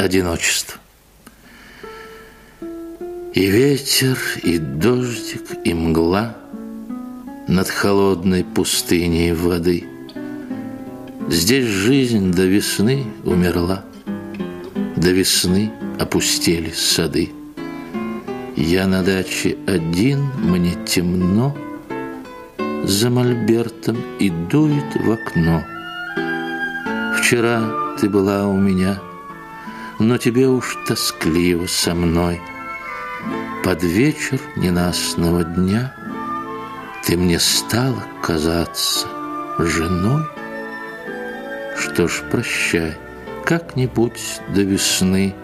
одиночество. И ветер, и дождик, и мгла Над холодной пустыней воды. Здесь жизнь до весны умерла, До весны опустели сады. Я на даче один, мне темно, За мольбертом и дует в окно. Вчера ты была у меня, Но тебе уж тоскливо со мной. Под вечер ненастного дня Ты мне стала казаться женой. Что ж, прощай, как-нибудь до весны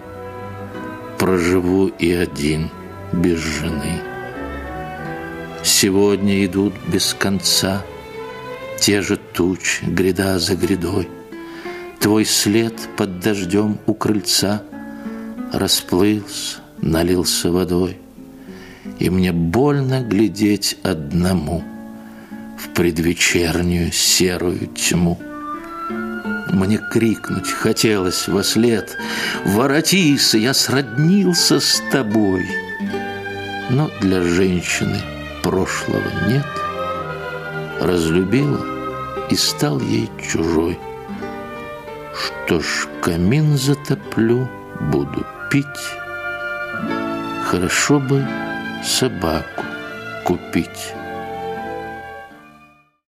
Проживу и один без жены. Сегодня идут без конца Те же тучи, гряда за грядой. Твой след под дождем у крыльца Расплылся, налился водой. И мне больно глядеть одному В предвечернюю серую тьму. Мне крикнуть хотелось во след «Воротись, я сроднился с тобой!» Но для женщины прошлого нет Разлюбила и стал ей чужой Что ж, камин затоплю, буду пить. Хорошо бы собаку купить